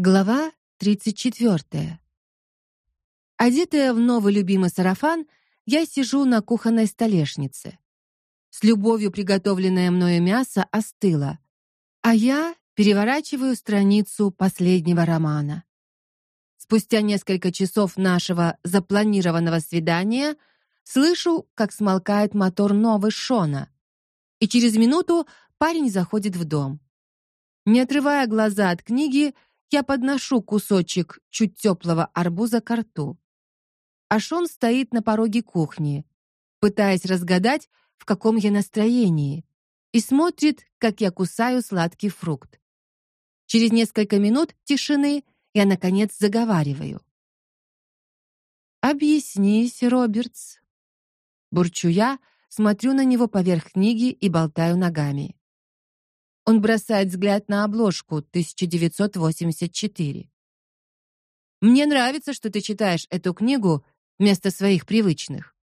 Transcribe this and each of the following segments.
Глава 34. Одетая в новый любимый сарафан, я сижу на кухонной столешнице. С любовью приготовленное мною мясо остыло, а я переворачиваю страницу последнего романа. Спустя несколько часов нашего запланированного свидания слышу, как смолкает мотор новой Шона, и через минуту парень заходит в дом. Не отрывая глаза от книги, я подношу кусочек чуть теплого арбуза к рту. Ашон стоит на пороге кухни, пытаясь разгадать, в каком я настроении, и смотрит, как я кусаю сладкий фрукт. Через несколько минут тишины я наконец заговариваю. Объяснись, Робертс. Бурчу я, смотрю на него поверх книги и болтаю ногами. Он бросает взгляд на обложку 1984. Мне нравится, что ты читаешь эту книгу вместо своих привычных.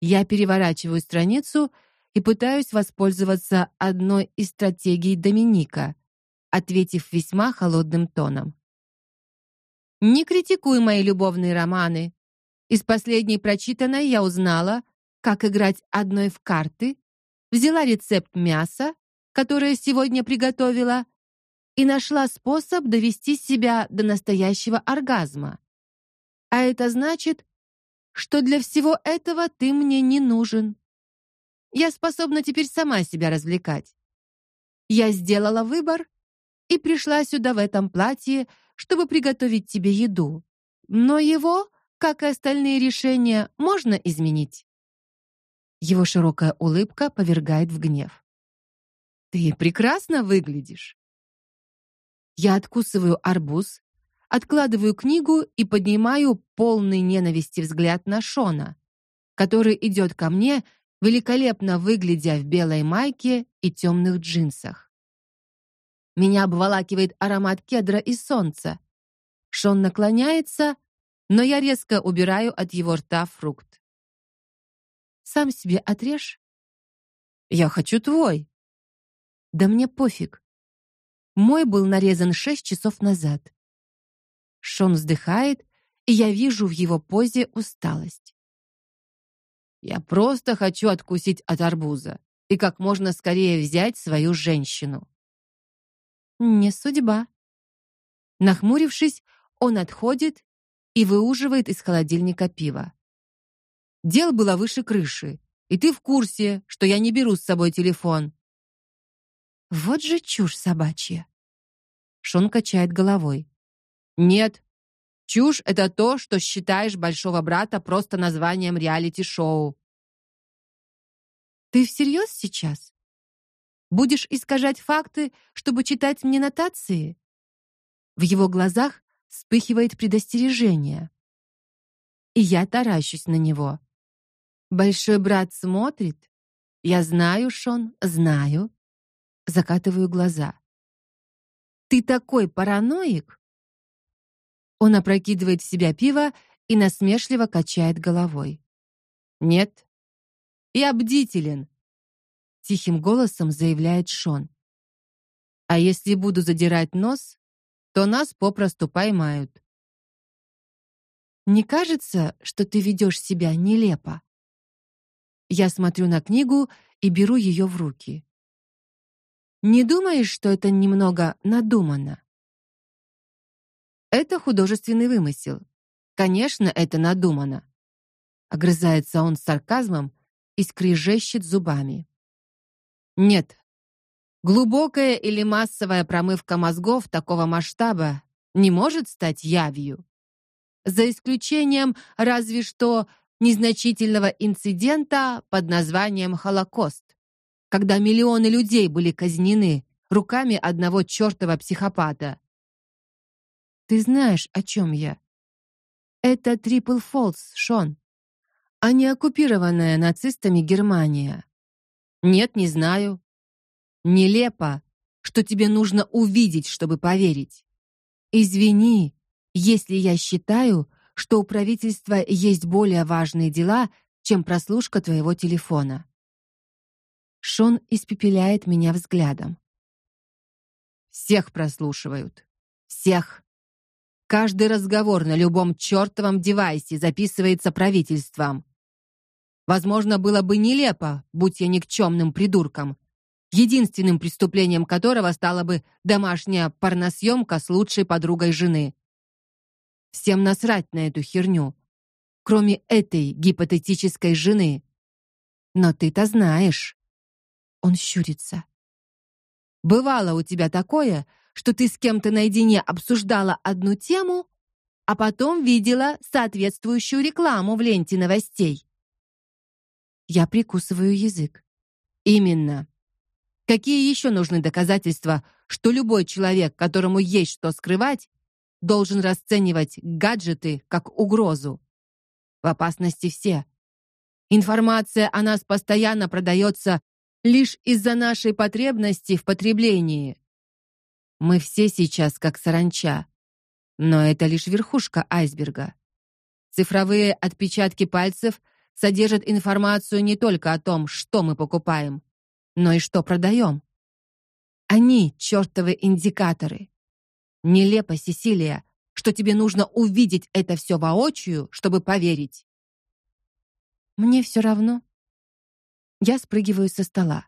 Я переворачиваю страницу и пытаюсь воспользоваться одной из стратегий Доминика, ответив весьма холодным тоном. Не критикуй мои любовные романы. Из последней прочитанной я узнала, как играть одной в карты, взяла рецепт мяса которое сегодня приготовила, и нашла способ довести себя до настоящего оргазма. А это значит, что для всего этого ты мне не нужен. Я способна теперь сама себя развлекать. Я сделала выбор и пришла сюда в этом платье, чтобы приготовить тебе еду. Но его, как и остальные решения, можно изменить. Его широкая улыбка повергает в гнев. Ты прекрасно выглядишь. Я откусываю арбуз, откладываю книгу и поднимаю полный ненависти взгляд на Шона, который идет ко мне, великолепно выглядя в белой майке и темных джинсах. Меня обволакивает аромат кедра и солнца. Шон наклоняется, но я резко убираю от его рта фрукт. Сам себе отрежь. Я хочу твой. Да мне пофиг. Мой был нарезан шесть часов назад. Шон вздыхает, и я вижу в его позе усталость. Я просто хочу откусить от арбуза и как можно скорее взять свою женщину. Не судьба. Нахмурившись, он отходит и выуживает из холодильника пиво. Дел было выше крыши, и ты в курсе, что я не беру с собой телефон. Вот же чушь собачья. Шон качает головой. Нет. Чушь это то, что считаешь большого брата просто названием реалити-шоу. Ты всерьез сейчас? Будешь искажать факты, чтобы читать мне нотации? В его глазах вспыхивает предостережение. И я таращусь на него. Большой брат смотрит. Я знаю, Шон, знаю закатываю глаза. Ты такой параноик? Он опрокидывает в себя пиво и насмешливо качает головой. Нет. Я бдителен, тихим голосом заявляет Шон. А если буду задирать нос, то нас попросту поймают. Не кажется, что ты ведешь себя нелепо? Я смотрю на книгу и беру ее в руки. Не думаешь, что это немного надумано? Это художественный вымысел. Конечно, это надумано. Огрызается он с сарказмом и скрежещет зубами. Нет. Глубокая или массовая промывка мозгов такого масштаба не может стать явью. За исключением разве что незначительного инцидента под названием Холокост когда миллионы людей были казнены руками одного чертова психопата. Ты знаешь, о чем я? Это Трипл Фолс, Шон, а не оккупированная нацистами Германия. Нет, не знаю. Нелепо, что тебе нужно увидеть, чтобы поверить. Извини, если я считаю, что у правительства есть более важные дела, чем прослушка твоего телефона. Шон испепеляет меня взглядом. Всех прослушивают. Всех. Каждый разговор на любом чертовом девайсе записывается правительством. Возможно, было бы нелепо, будь я никчемным придурком, единственным преступлением которого стала бы домашняя порносъемка с лучшей подругой жены. Всем насрать на эту херню, кроме этой гипотетической жены. Но ты-то знаешь. Он щурится. Бывало у тебя такое, что ты с кем-то наедине обсуждала одну тему, а потом видела соответствующую рекламу в ленте новостей. Я прикусываю язык. Именно. Какие еще нужны доказательства, что любой человек, которому есть что скрывать, должен расценивать гаджеты как угрозу? В опасности все. Информация о нас постоянно продается лишь из-за нашей потребности в потреблении. Мы все сейчас как саранча, но это лишь верхушка айсберга. Цифровые отпечатки пальцев содержат информацию не только о том, что мы покупаем, но и что продаем. Они чертовы индикаторы. Нелепо, Сесилия, что тебе нужно увидеть это все воочию, чтобы поверить. Мне все равно. Я спрыгиваю со стола.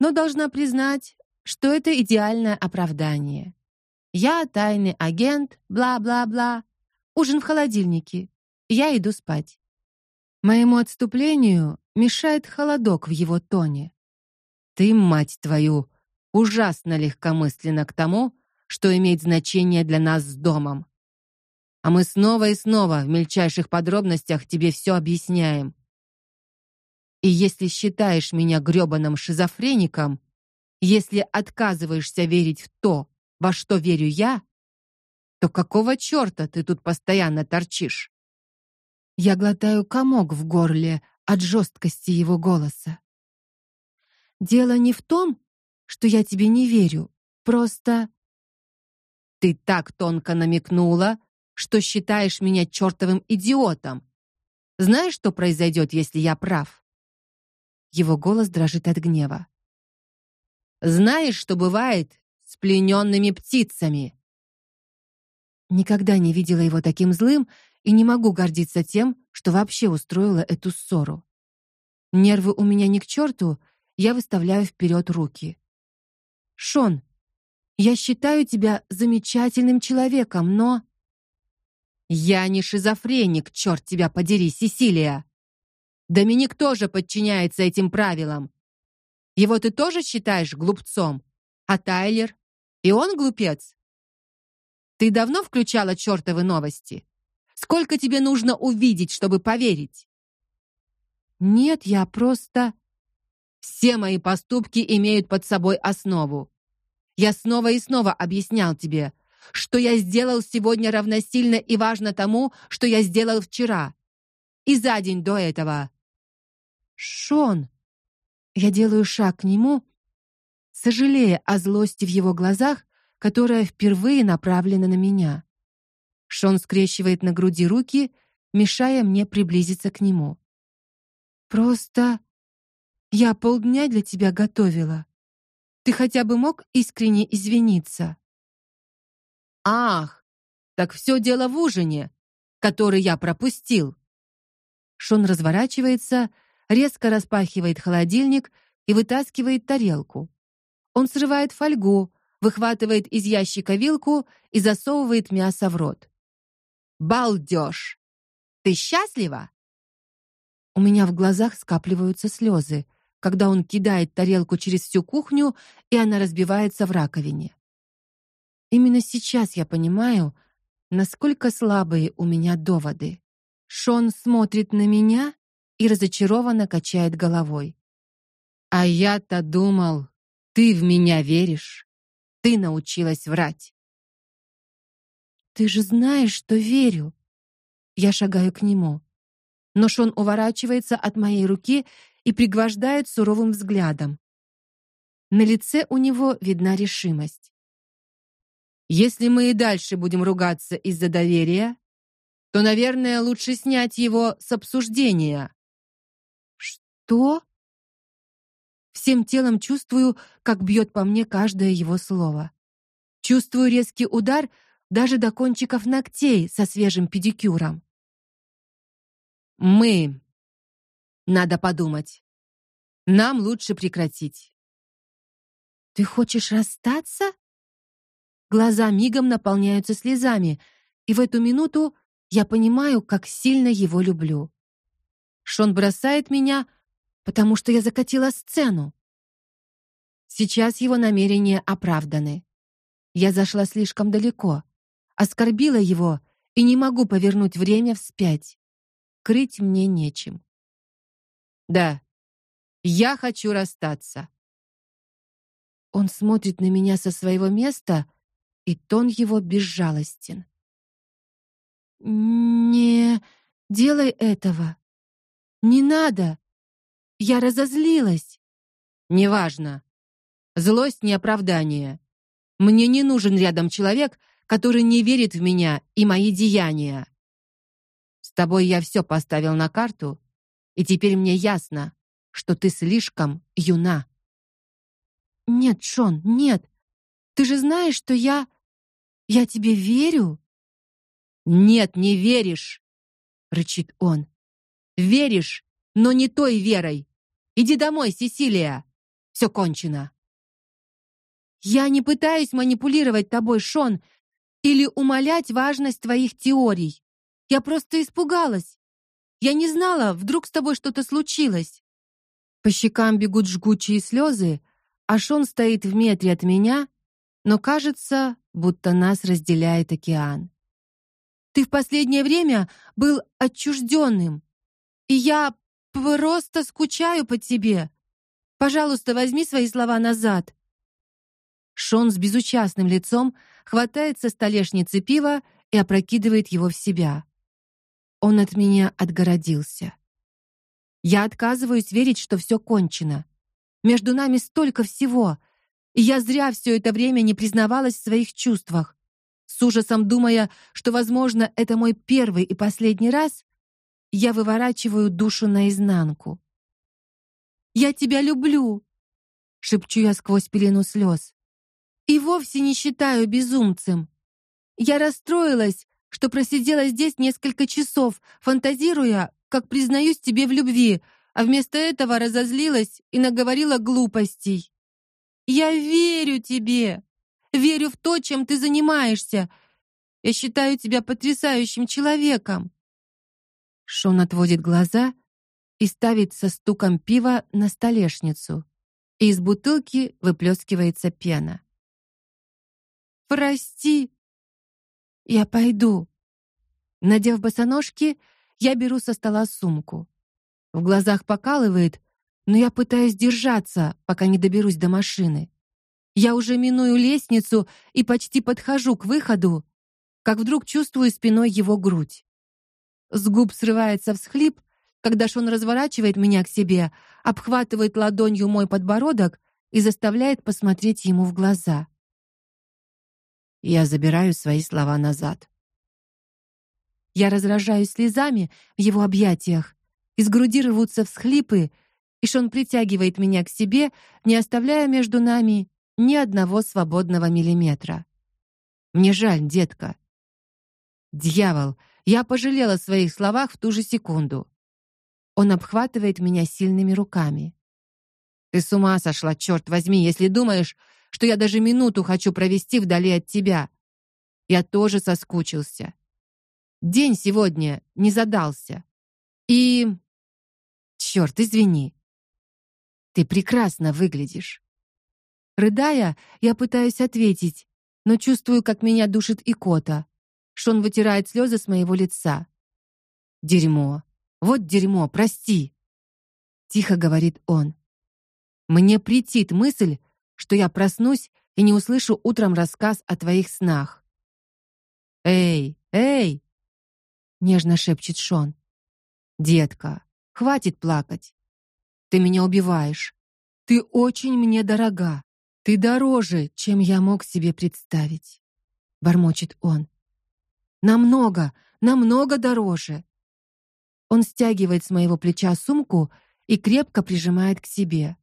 Но должна признать, что это идеальное оправдание. Я тайный агент, бла-бла-бла. Ужин в холодильнике. Я иду спать. Моему отступлению мешает холодок в его тоне. Ты, мать твою, ужасно легкомысленно к тому, что имеет значение для нас с домом. А мы снова и снова в мельчайших подробностях тебе все объясняем. И если считаешь меня грёбаным шизофреником, если отказываешься верить в то, во что верю я, то какого чёрта ты тут постоянно торчишь? Я глотаю комок в горле от жесткости его голоса. Дело не в том, что я тебе не верю. Просто ты так тонко намекнула, что считаешь меня чертовым идиотом. Знаешь, что произойдет, если я прав? Его голос дрожит от гнева. Знаешь, что бывает с плененными птицами? Никогда не видела его таким злым и не могу гордиться тем, что вообще устроила эту ссору. Нервы у меня не к черту, я выставляю вперед руки. Шон, я считаю тебя замечательным человеком, но я не шизофреник, черт тебя подери, Сесилия. Доминик тоже подчиняется этим правилам. Его ты тоже считаешь глупцом? А Тайлер? И он глупец? Ты давно включала чертовы новости? Сколько тебе нужно увидеть, чтобы поверить? Нет, я просто все мои поступки имеют под собой основу. Я снова и снова объяснял тебе, что я сделал сегодня равносильно и важно тому, что я сделал вчера. И за день до этого. Шон. Я делаю шаг к нему, сожалея о злости в его глазах, которая впервые направлена на меня. Шон скрещивает на груди руки, мешая мне приблизиться к нему. Просто я полдня для тебя готовила. Ты хотя бы мог искренне извиниться? Ах, так все дело в ужине, который я пропустил. Шон разворачивается, резко распахивает холодильник и вытаскивает тарелку. Он срывает фольгу, выхватывает из ящика вилку и засовывает мясо в рот. Балдеж! Ты счастлива? У меня в глазах скапливаются слезы когда он кидает тарелку через всю кухню, и она разбивается в раковине. Именно сейчас я понимаю, насколько слабые у меня доводы. Шон смотрит на меня и разочарованно качает головой. А я-то думал, ты в меня веришь. Ты научилась врать. Ты же знаешь, что верю. Я шагаю к нему. Но Шон уворачивается от моей руки и пригвождает суровым взглядом. На лице у него видна решимость. Если мы и дальше будем ругаться из-за доверия, то, наверное, лучше снять его с обсуждения. Что? Всем телом чувствую, как бьет по мне каждое его слово. Чувствую резкий удар даже до кончиков ногтей со свежим педикюром. Мы надо подумать. Нам лучше прекратить. Ты хочешь расстаться? Глаза мигом наполняются слезами, и в эту минуту я понимаю, как сильно его люблю. Шон бросает меня, потому что я закатила сцену. Сейчас его намерения оправданы. Я зашла слишком далеко, оскорбила его и не могу повернуть время вспять. Крыть мне нечем. Да. Я хочу расстаться. Он смотрит на меня со своего места, и тон его безжалостен. Не делай этого. Не надо. Я разозлилась. Неважно. Злость не оправдание. Мне не нужен рядом человек, который не верит в меня и мои деяния. С тобой я все поставил на карту, и теперь мне ясно, что ты слишком юна. Нет, Шон, нет. Ты же знаешь, что я я тебе верю. Нет, не веришь, рычит он. Веришь, но не той верой. Иди домой, Сесилия. Все кончено. Я не пытаюсь манипулировать тобой, Шон, или умалять важность твоих теорий. Я просто испугалась. Я не знала, вдруг с тобой что-то случилось. По щекам бегут жгучие слезы, а Шон стоит в метре от меня, но кажется, будто нас разделяет океан. Ты в последнее время был отчужденным, и я просто скучаю по тебе. Пожалуйста, возьми свои слова назад. Шон с безучастным лицом хватает со столешницы пива и опрокидывает его в себя. Он от меня отгородился. Я отказываюсь верить, что все кончено. Между нами столько всего, и я зря все это время не признавалась в своих чувствах. С ужасом думая, что, возможно, это мой первый и последний раз, я выворачиваю душу наизнанку. Я тебя люблю, шепчу я сквозь пелену слез. И вовсе не считаю безумцем. Я расстроилась, что просидела здесь несколько часов, фантазируя, как признаюсь тебе в любви, а вместо этого разозлилась и наговорила глупостей. Я верю тебе. Верю в то, чем ты занимаешься. Я считаю тебя потрясающим человеком. Шон отводит глаза и ставит со стуком пива на столешницу. И из бутылки выплескивается пена. Прости, я пойду. Надев босоножки, я беру со стола сумку. В глазах покалывает, но я пытаюсь держаться, пока не доберусь до машины. Я уже миную лестницу и почти подхожу к выходу, как вдруг чувствую спиной его грудь. С губ срывается всхлип, когда Шон разворачивает меня к себе, обхватывает ладонью мой подбородок и заставляет посмотреть ему в глаза. Я забираю свои слова назад. Я разражаюсь слезами в его объятиях. Из груди рвутся всхлипы, и Шон притягивает меня к себе, не оставляя между нами ни одного свободного миллиметра. Мне жаль, детка. Дьявол, я пожалела о своих словах в ту же секунду. Он обхватывает меня сильными руками. Ты с ума сошла, черт возьми, если думаешь, что я даже минуту хочу провести вдали от тебя. Я тоже соскучился. День сегодня не задался. И черт, извини. Ты прекрасно выглядишь. Рыдая, я пытаюсь ответить, но чувствую, как меня душит икота. Шон вытирает слезы с моего лица. Дерьмо. Вот дерьмо, прости. Тихо говорит он. Мне претит мысль, что я проснусь и не услышу утром рассказ о твоих снах. Эй, эй, нежно шепчет Шон. Детка, хватит плакать. Ты меня убиваешь. Ты очень мне дорога. Ты дороже, чем я мог себе представить, бормочет он. Намного, намного дороже. Он стягивает с моего плеча сумку и крепко прижимает к себе.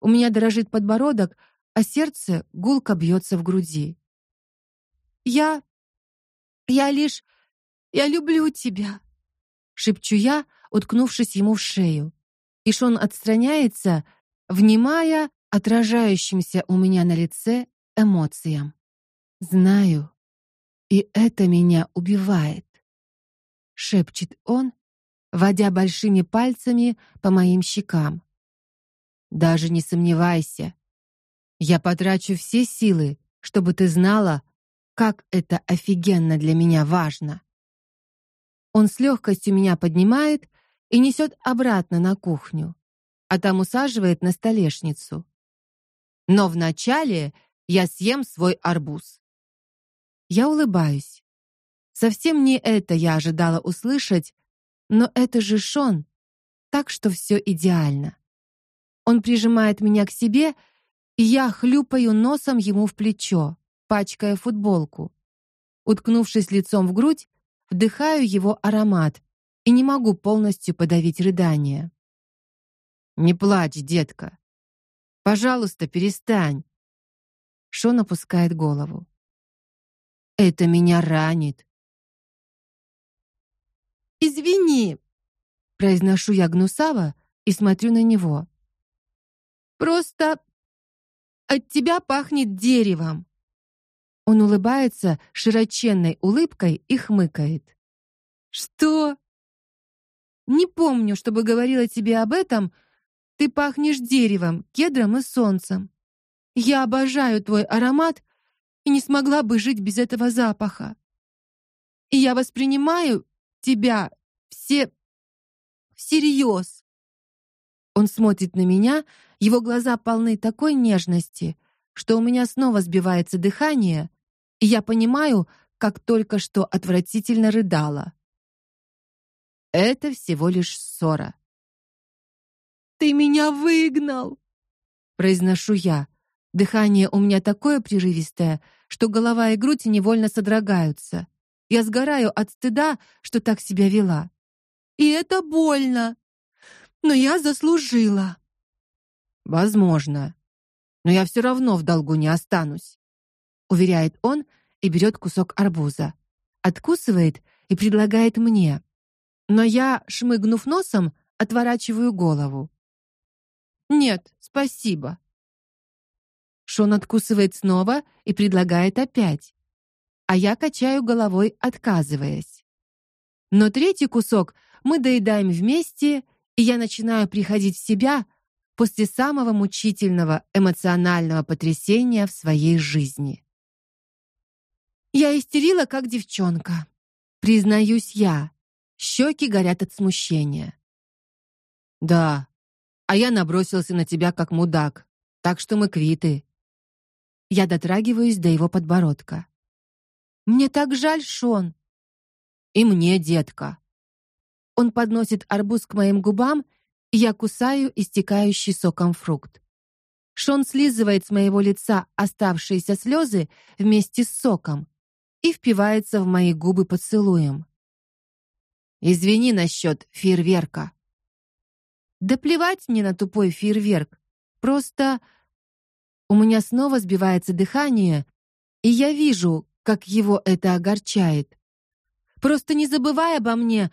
У меня дрожит подбородок, а сердце гулко бьется в груди. Я я лишь я люблю тебя, шепчу я, уткнувшись ему в шею. И Шон отстраняется, внимая отражающимся у меня на лице эмоциям. Знаю, и это меня убивает, шепчет он, водя большими пальцами по моим щекам. Даже не сомневайся. Я потрачу все силы, чтобы ты знала, как это офигенно для меня важно. Он с легкостью меня поднимает и несет обратно на кухню, а там усаживает на столешницу. Но вначале я съем свой арбуз. Я улыбаюсь. Совсем не это я ожидала услышать, но это же Шон, так что все идеально. Он прижимает меня к себе, и я хлюпаю носом ему в плечо, пачкая футболку. Уткнувшись лицом в грудь, вдыхаю его аромат и не могу полностью подавить рыдания. Не плачь, детка. Пожалуйста, перестань. Шон опускает голову. Это меня ранит. Извини, произношу я гнусаво и смотрю на него. Просто от тебя пахнет деревом. Он улыбается широченной улыбкой и хмыкает. Что? Не помню, чтобы говорила тебе об этом. Ты пахнешь деревом, кедром и солнцем. Я обожаю твой аромат и не смогла бы жить без этого запаха. И я воспринимаю тебя все всерьез. Он смотрит на меня, его глаза полны такой нежности, что у меня снова сбивается дыхание, и я понимаю, как только что отвратительно рыдала. Это всего лишь ссора. Ты меня выгнал, произношу я. Дыхание у меня такое прерывистое, что голова и грудь невольно содрогаются. Я сгораю от стыда, что так себя вела. И это больно. Но я заслужила. Возможно. Но я все равно в долгу не останусь, уверяет он и берет кусок арбуза, откусывает и предлагает мне. Но я, шмыгнув носом, отворачиваю голову. Нет, спасибо. Шон откусывает снова и предлагает опять. А я качаю головой, отказываясь. Но третий кусок мы доедаем вместе, и я начинаю приходить в себя после самого мучительного эмоционального потрясения в своей жизни. Я истерила как девчонка, признаюсь я. Щеки горят от смущения. Да. А я набросился на тебя как мудак. Так что мы квиты. Я дотрагиваюсь до его подбородка. Мне так жаль, Шон. И мне, детка. Он подносит арбуз к моим губам, и я кусаю истекающий соком фрукт. Шон слизывает с моего лица оставшиеся слезы вместе с соком и впивается в мои губы поцелуем. Извини насчет фейерверка. Да плевать мне на тупой фейерверк. Просто у меня снова сбивается дыхание, и я вижу, как его это огорчает. Просто не забывай обо мне,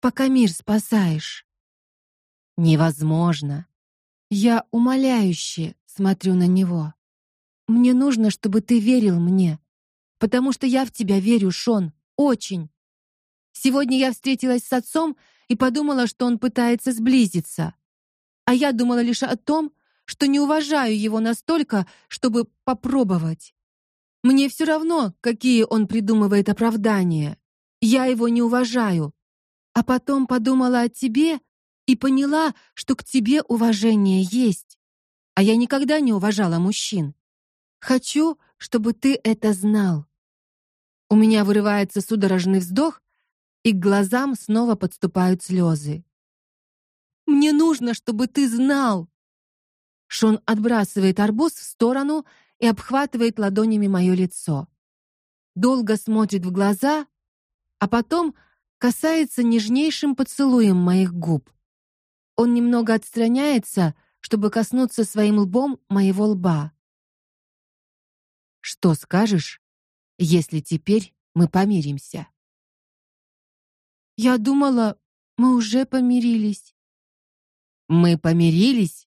пока мир спасаешь. Невозможно. Я умоляюще смотрю на него. Мне нужно, чтобы ты верил мне, потому что я в тебя верю, Шон, очень. Сегодня я встретилась с отцом и подумала, что он пытается сблизиться. А я думала лишь о том, что не уважаю его настолько, чтобы попробовать. Мне все равно, какие он придумывает оправдания. Я его не уважаю. А потом подумала о тебе и поняла, что к тебе уважение есть. А я никогда не уважала мужчин. Хочу, чтобы ты это знал. У меня вырывается судорожный вздох, и к глазам снова подступают слезы. Мне нужно, чтобы ты знал. Шон отбрасывает арбуз в сторону и обхватывает ладонями мое лицо. Долго смотрит в глаза, а потом касается нежнейшим поцелуем моих губ. Он немного отстраняется, чтобы коснуться своим лбом моего лба. Что скажешь, если теперь мы помиримся. Я думала, мы уже помирились. Мы помирились,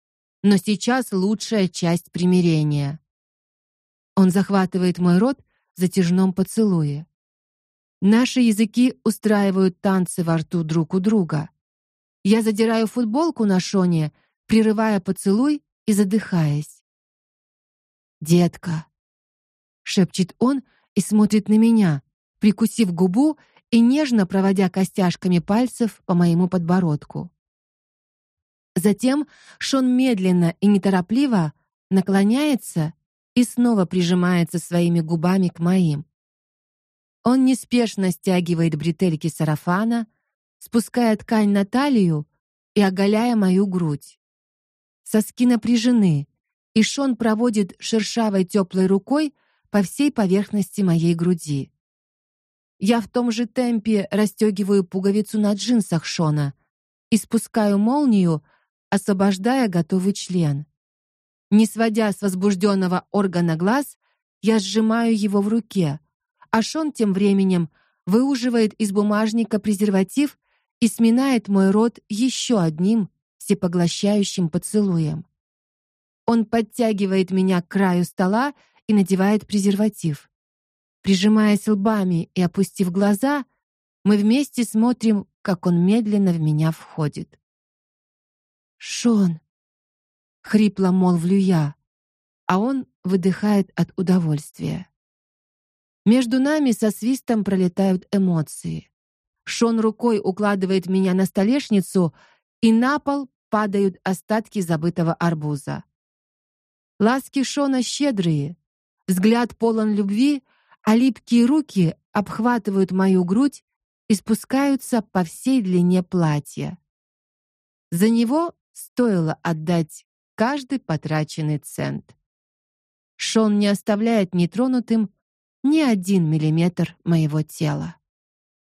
но сейчас лучшая часть примирения. Он захватывает мой рот в затяжном поцелуе. Наши языки устраивают танцы во рту друг у друга. Я задираю футболку на Шоне, прерывая поцелуй и задыхаясь. "Детка", шепчет он и смотрит на меня, прикусив губу и нежно проводя костяшками пальцев по моему подбородку. Затем Шон медленно и неторопливо наклоняется и снова прижимается своими губами к моим. Он неспешно стягивает бретельки сарафана, спуская ткань на талию и оголяя мою грудь. Соски напряжены, и Шон проводит шершавой теплой рукой по всей поверхности моей груди. Я в том же темпе расстегиваю пуговицу на джинсах Шона и спускаю молнию, освобождая готовый член. Не сводя с возбужденного органа глаз, я сжимаю его в руке, а Шон тем временем выуживает из бумажника презерватив и сминает мой рот еще одним всепоглощающим поцелуем. Он подтягивает меня к краю стола и надевает презерватив. Прижимаясь лбами и опустив глаза, мы вместе смотрим, как он медленно в меня входит. Шон, хрипло молвлю я, а он выдыхает от удовольствия. Между нами со свистом пролетают эмоции. Шон рукой укладывает меня на столешницу, и на пол падают остатки забытого арбуза. Ласки Шона щедрые, взгляд полон любви, а липкие руки обхватывают мою грудь и спускаются по всей длине платья. За него стоило отдать каждый потраченный цент. Шон не оставляет нетронутым ни один миллиметр моего тела.